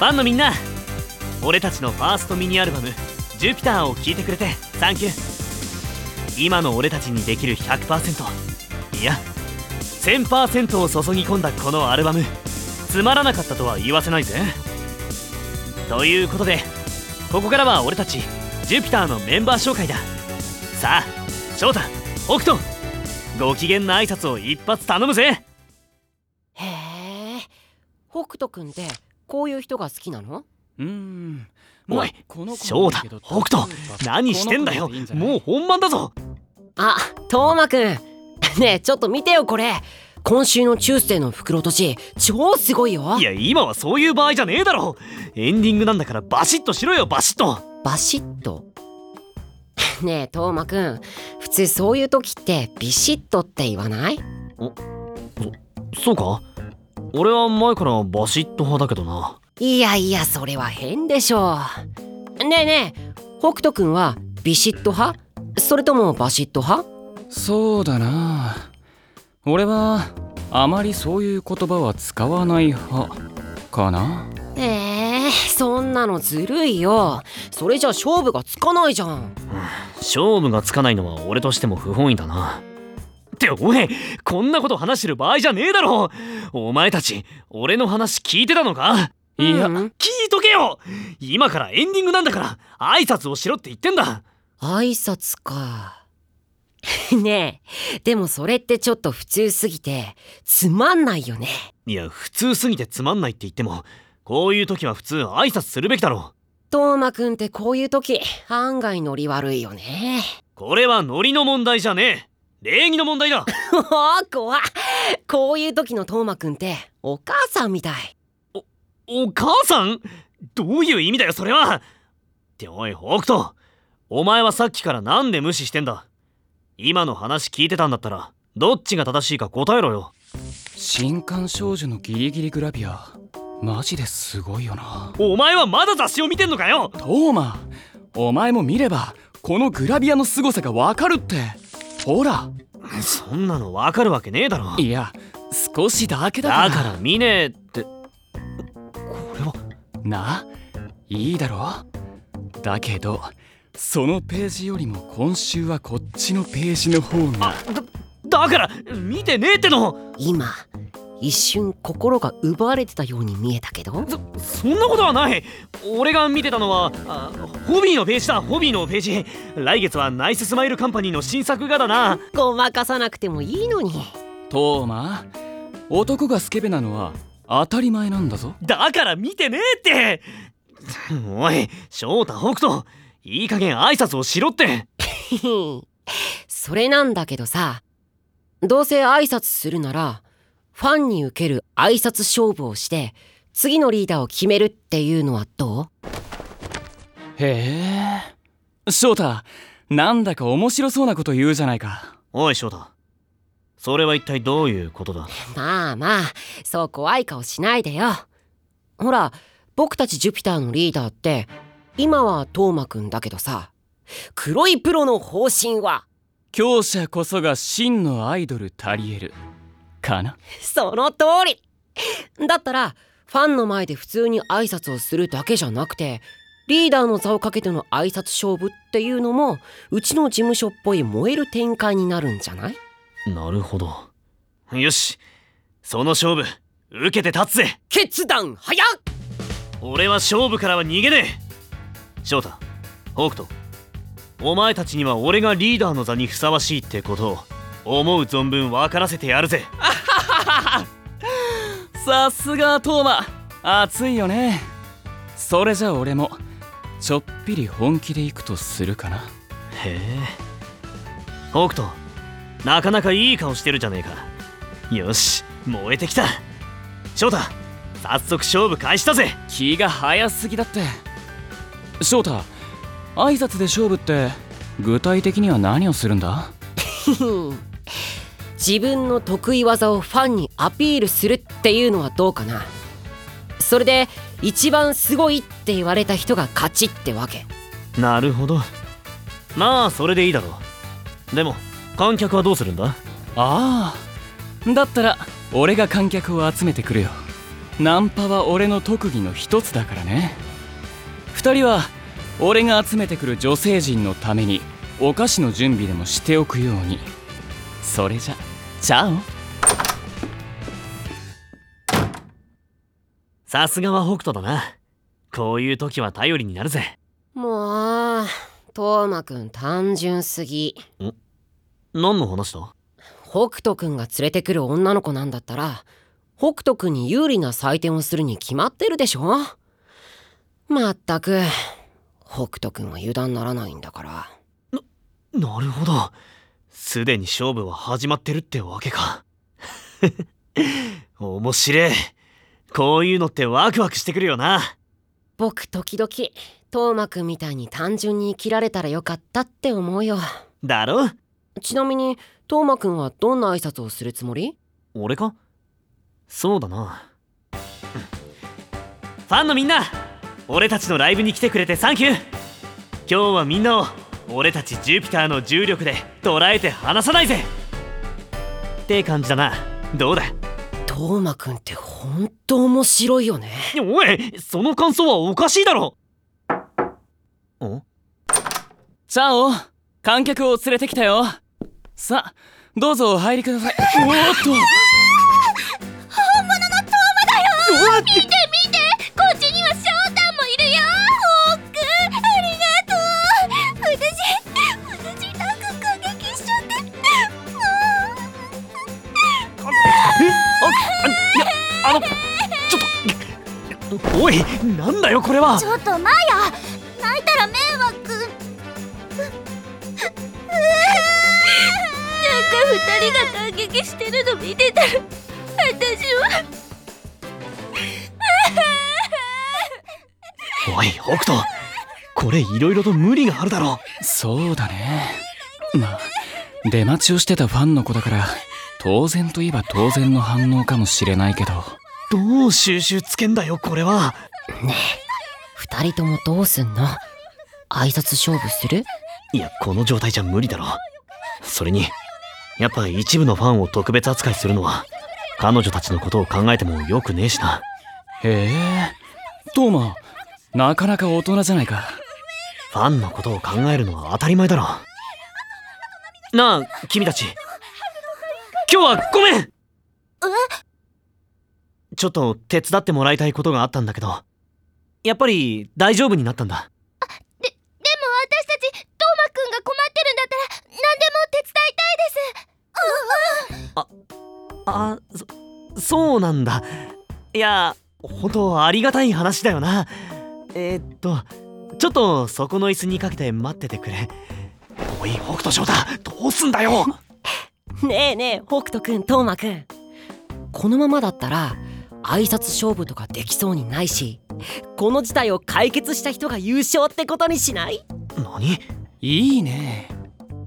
ファンのみんな。俺たちのファーストミニアルバム「ジュピター」を聴いてくれてサンキュー。今の俺たちにできる100%いや1000%を注ぎ込んだこのアルバムつまらなかったとは言わせないぜ。ということでここからは俺たちジュピターのメンバー紹介だ。さあ翔太北斗ご機嫌な挨拶を一発頼むぜ。へえ北斗くんってこういう人が好きなの？うーん。おいこの子翔太もいいけど北斗何してんだよ。もう本番だぞ。あトーマくんねえちょっと見てよこれ。今週の中世の袋とし超すごいよ。いや今はそういう場合じゃねえだろ。エンディングなんだからバシッとしろよバシッと。バシッと？ねえトーマくん普通そういう時ってビシッとって言わない？そうか？俺は前からバシッと派だけどな。いやいやそれは変でしょう。ねえねえ北斗くんはビシッと派？それともバシッと派？そうだな。俺はあまりそういう言葉は使わない派かな。えー、そんなのずるいよ。それじゃ勝負がつかないじゃん。勝負がつかないのは俺としても不本意だなっておいこんなこと話してる場合じゃねえだろ。お前たち俺の話聞いてたのか？いや、うん聞いとけよ。今からエンディングなんだから挨拶をしろって言ってんだ。挨拶か。ねえでもそれってちょっと普通すぎてつまんないよね。いや普通すぎてつまんないって言ってもこういう時は普通挨拶するべきだろ。トーマくんってこういう時案外ノリ悪いよね。これはノリの問題じゃねえ礼儀の問題だ。お ー怖っ。こういう時のトーマくんってお母さんみたい。お母さん？どういう意味だよそれは。っておい北斗。お前はさっきからなんで無視してんだ。今の話聞いてたんだったらどっちが正しいか答えろよ。新刊少女のギリギリグラビア。マジですごいよな。お前はまだ雑誌を見てんのかよ。トーマお前も見ればこのグラビアの凄さがわかるってほら。そんなのわかるわけねえだろ。いや少しだけだから。だから見ねえって。これはな？いいだろ？だけどそのページよりも今週はこっちのページの方が。だから見てねえっての。今一瞬心が奪われてたように見えたけど。そんなことはない。俺が見てたのはあホビーのページだ。ホビーのページ。来月はナイススマイルカンパニーの新作がだな。ごまかさなくてもいいのに。トーマ男がスケベなのは当たり前なんだぞ。だから見てねえって。おい翔太北斗いい加減挨拶をしろって。それなんだけどさどうせ挨拶するならファンに受ける挨拶勝負をして次のリーダーを決めるっていうのはどう？へえ。翔太なんだか面白そうなこと言うじゃないか。おい翔太。それは一体どういうことだ？まあまあそう怖い顔しないでよ。ほら僕たちジュピターのリーダーって今はトーマくんだけどさ黒いプロの方針は？強者こそが真のアイドルタリエルかな？その通り。だったらファンの前で普通に挨拶をするだけじゃなくてリーダーの座をかけての挨拶勝負っていうのもうちの事務所っぽい燃える展開になるんじゃない？なるほど。よし。その勝負受けて立つぜ。決断早っ！俺は勝負からは逃げねえ。翔太北斗お前たちには俺がリーダーの座にふさわしいってことを思う存分分からせてやるぜ。さすがトーマ。熱いよね。それじゃ俺もちょっぴり本気でいくとするかな。へえ。北斗なかなかいい顔してるじゃねえか。よし燃えてきた。翔太早速勝負開始だぜ。気が早すぎだって。翔太挨拶で勝負って具体的には何をするんだ？自分の得意技をファンにアピールするっていうのはどうかな。それで一番すごいって言われた人が勝ちってわけ。なるほど。まあそれでいいだろう。でも観客はどうするんだ？ああ。だったら俺が観客を集めてくるよ。ナンパは俺の特技の一つだからね。二人は俺が集めてくる女性陣のためにお菓子の準備でもしておくように。それじゃチャオさすがは北斗だな。こういう時は頼りになるぜ。もうトーマくん単純すぎ。何の話だ？北斗くんが連れてくる女の子なんだったら北斗くんに有利な採点をするに決まってるでしょ？まったく北斗くんは油断ならないんだから。なるほどすでに勝負は始まってるってわけか。面白い。こういうのってワクワクしてくるよな。僕時々トーマくんみたいに単純に生きられたらよかったって思うよ。だろ？ちなみにトーマくんはどんな挨拶をするつもり？俺か？そうだな。ファンのみんな俺たちのライブに来てくれてサンキュー。今日はみんなを俺たちジュピターの重力で捉えて離さないぜ。って感じだな。どうだ？トーマくんってほんと面白いよね。おいその感想はおかしいだろ。んチャオ観客を連れてきたよ。さあどうぞお入りください。おおっとちょっとマヤ泣いたら迷惑なんか二人が感激してるの見てたら。私は。おい北斗。これいろいろと無理があるだろ。そうだね。まあ出待ちをしてたファンの子だから当然といえば当然の反応かもしれないけど。どう収集つけんだよこれは。ねえ二人ともどうすんの？挨拶勝負する？いやこの状態じゃ無理だろ。それにやっぱ一部のファンを特別扱いするのは彼女たちのことを考えてもよくねえしな。へえ。トーマなかなか大人じゃないか。ファンのことを考えるのは当たり前だろ。なあ君たち。今日はごめん。ちょっと手伝ってもらいたいことがあったんだけどやっぱり大丈夫になったんだ。でも私たちトーマくんが困ってるんだったら何でも手伝いたいです。あそそうなんだ。いや本当ありがたい話だよな。えーっとちょっとそこの椅子にかけて待っててくれ。おい北斗翔太どうすんだよ。ねえねえ北斗くんトーマくん。このままだったら挨拶勝負とかできそうにないしこの事態を解決した人が優勝ってことにしない？何？いいね。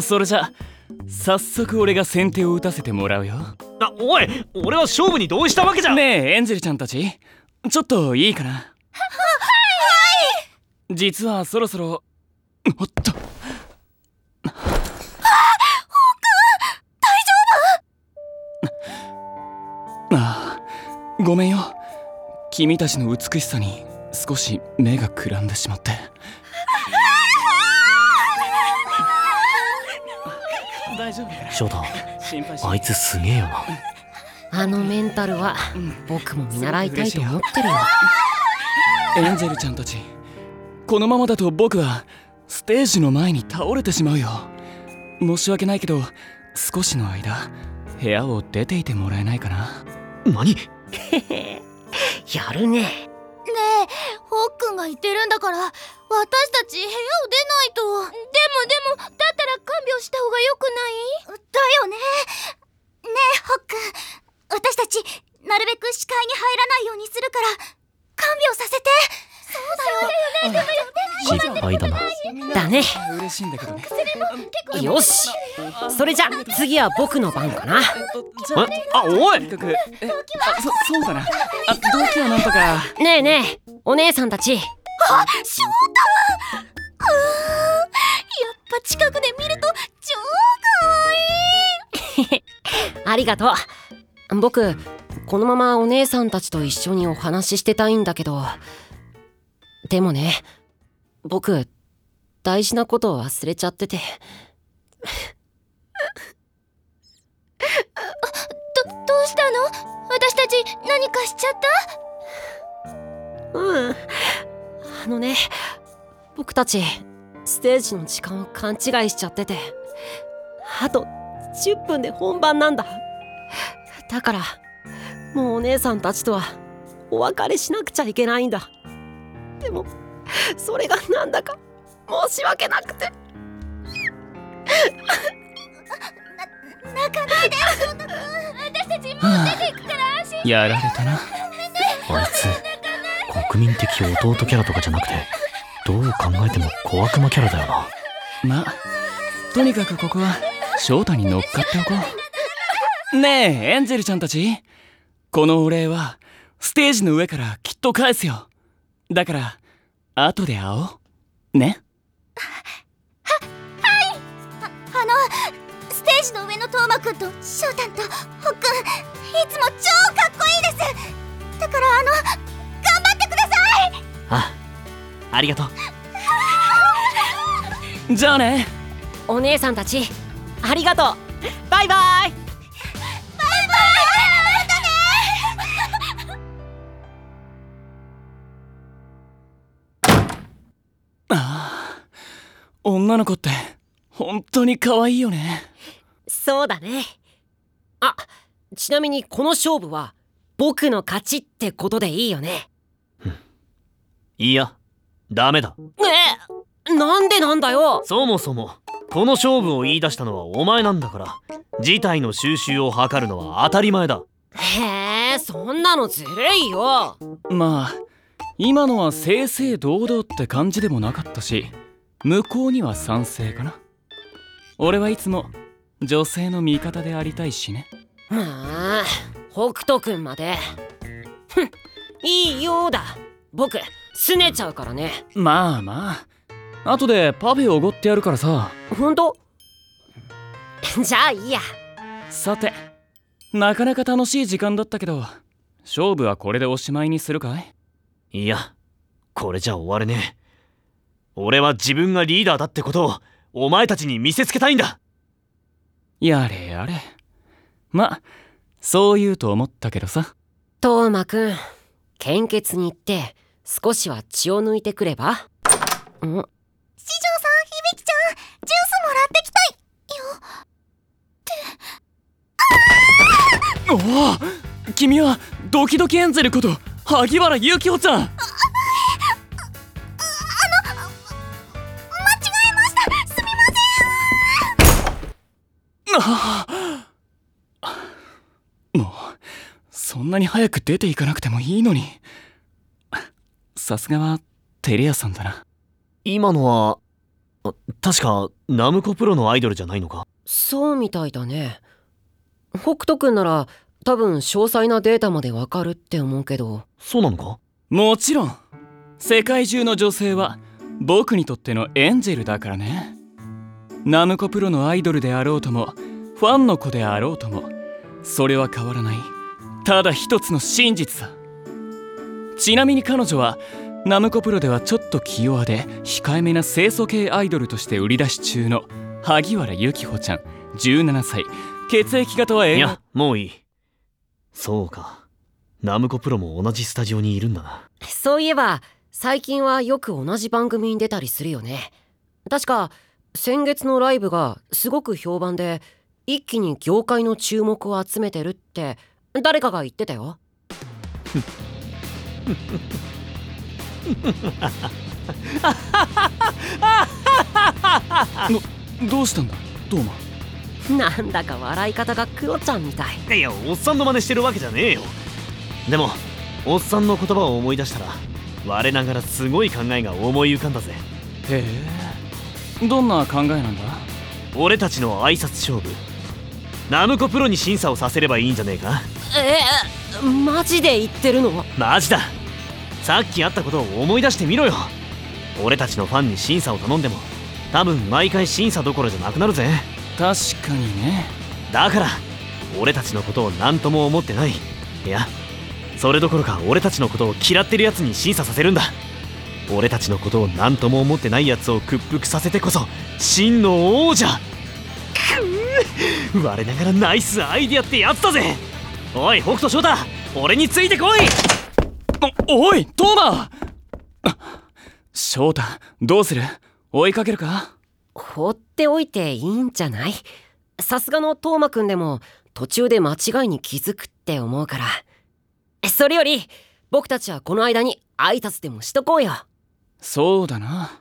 それじゃ早速俺が先手を打たせてもらうよ。あおい俺は勝負に同意したわけじゃん。ねえエンジェルちゃんたち。ちょっといいかな？はいはい！実はそろそろおっとごめんよ。君たちの美しさに少し目がくらんでしまって。大丈夫だ翔太あいつすげえよな。あのメンタルは僕も見習いたいと思ってるよ。エンジェルちゃんたちこのままだと僕はステージの前に倒れてしまうよ。申し訳ないけど少しの間部屋を出ていてもらえないかな。何？やるね。ねえホックンが言ってるんだから私たち部屋を出ないと。でもでもだったら看病した方がよくない？だよね。ねえホックン。私たちなるべく視界に入らないようにするから看病させてそうだよね。失敗だなだね。嬉しいんだけどね。よし。それじゃ次は僕の番かな。えあおい。とにかくえあそそうだな。あ動機はなんとか。ねえねえお姉さんたち。翔太ふー。やっぱ近くで見ると超かわいい。ありがとう。僕このままお姉さんたちと一緒にお話ししてたいんだけどでもね僕大事なことを忘れちゃってて。どどうしたの？私たち何かしちゃった？うん。あのね僕たちステージの時間を勘違いしちゃってて。あと10分で本番なんだ。だからもうお姉さんたちとはお別れしなくちゃいけないんだでもそれがなんだか申し訳なくて。泣かないで私たちもう出ていくから安心やられたな。あいつ。国民的弟キャラとかじゃなくてどう考えても小悪魔キャラだよな。まあとにかくここは翔太に乗っかっておこう。ねえエンジェルちゃんたち。このお礼はステージの上からきっと返すよだから後で会おう。ね？あのステージの上のトーマくんと翔太とホックンいつも超かっこいいです！だからあの頑張ってください！あありがとう。じゃあね。お姉さんたちありがとう。バイバイ女の子って本当に可愛いよね。そうだね。あちなみにこの勝負は僕の勝ちってことでいいよね。いやダメだ。えなんでなんだよ。そもそもこの勝負を言い出したのはお前なんだから。事態の収拾を図るのは当たり前だ。へえそんなのずるいよ。まあ今のは正々堂々って感じでもなかったし向こうには賛成かな。俺はいつも女性の味方でありたいしね。まあ北斗くんまで。ふんいいようだ。僕すねちゃうからね。まあまあ。後でパフェおごってやるからさ。ほんとじゃあいいや。さてなかなか楽しい時間だったけど勝負はこれでおしまいにするかい？いやこれじゃ終われね。え俺は自分がリーダーだってことをお前たちに見せつけたいんだ。やれやれ。まそう言うと思ったけどさ。トーマくん献血に行って少しは血を抜いてくれば？ん。師匠さん響ちゃんジュースもらってきたい。よおお君はドキドキエンゼルこと萩原ゆきほちゃんあ あもうそんなに早く出ていかなくてもいいのに。さすがはテレ屋さんだな。今のはあ確かナムコプロのアイドルじゃないのか？そうみたいだね。北斗くんなら多分詳細なデータまでわかるって思うけど。そうなのか？もちろん。世界中の女性は僕にとってのエンジェルだからね。ナムコプロのアイドルであろうともファンの子であろうともそれは変わらない。ただ一つの真実さちなみに彼女はナムコプロではちょっと気弱で控えめな清楚系アイドルとして売り出し中の萩原由紀穂ちゃん17歳。血液型はい A やもういい。そうか。ナムコプロも同じスタジオにいるんだな。そういえば最近はよく同じ番組に出たりするよね。確か先月のライブがすごく評判で一気に業界の注目を集めてるって誰かが言ってたよ。どうしたんだ？トーマなんだか笑い方がクロちゃんみたい。いやおっさんの真似してるわけじゃねえよ。でもおっさんの言葉を思い出したら我ながらすごい考えが思い浮かんだぜ。へえ。どんな考えなんだ？俺たちの挨拶勝負ナムコプロに審査をさせればいいんじゃねえか？えマジで言ってるのマジだ。さっきあったことを思い出してみろよ。俺たちのファンに審査を頼んでも多分毎回審査どころじゃなくなるぜ。確かにね。だから俺たちのことを何とも思ってない。いやそれどころか俺たちのことを嫌ってるやつに審査させるんだ。俺たちのことを何とも思ってないやつを屈服させてこそ真の王者 我ながらナイスアイディアってやつだぜ。おい北斗翔太俺についてこい。おおいトーマ翔太どうする？追いかけるか？放っておいていいんじゃない？さすがのトーマくんでも途中で間違いに気づくって思うから。それより僕たちはこの間に挨拶でもしとこうよ。そうだな。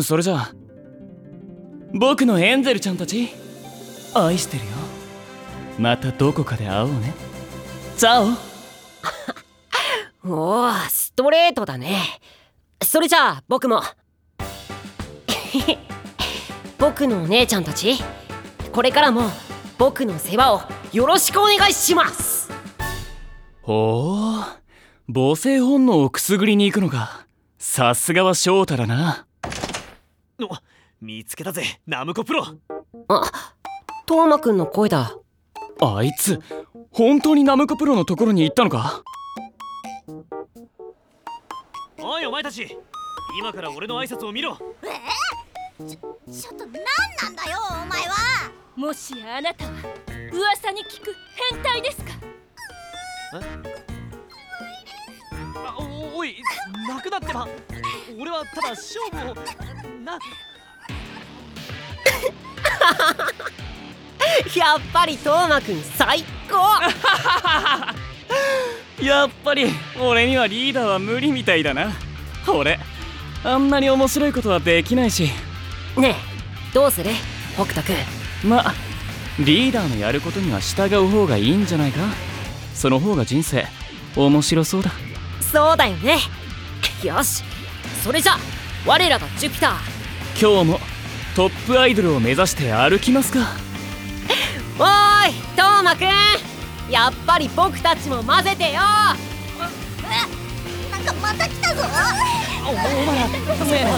それじゃあ僕のエンゼルちゃんたち愛してるよ。またどこかで会おうね。チャオ。おおストレートだね。それじゃあ僕も。僕のお姉ちゃんたちこれからも僕の世話をよろしくお願いします。ほう母性本能をくすぐりに行くのか。さすがは翔太だな。お見つけたぜ。ナムコプロ。あトーマくんの声だ。あいつ本当にナムコプロのところに行ったのか？おいお前たち。今から俺の挨拶を見ろ。ちょっと何なんだよお前は。もしやあなたは噂に聞く変態ですか？あおおい泣くなってば俺はただ勝負を。な やっぱりトーマくん最高。やっぱり俺にはリーダーは無理みたいだな。俺あんなに面白いことはできないし。ねえどうする？北斗くん。まリーダーのやることには従う方がいいんじゃないか？その方が人生面白そうだ。そうだよね。よしそれじゃあ我らがジュピター。今日もトップアイドルを目指して歩きますかトーマくんやっぱり僕たちも混ぜてよ。なんかまた来たぞ。お前ら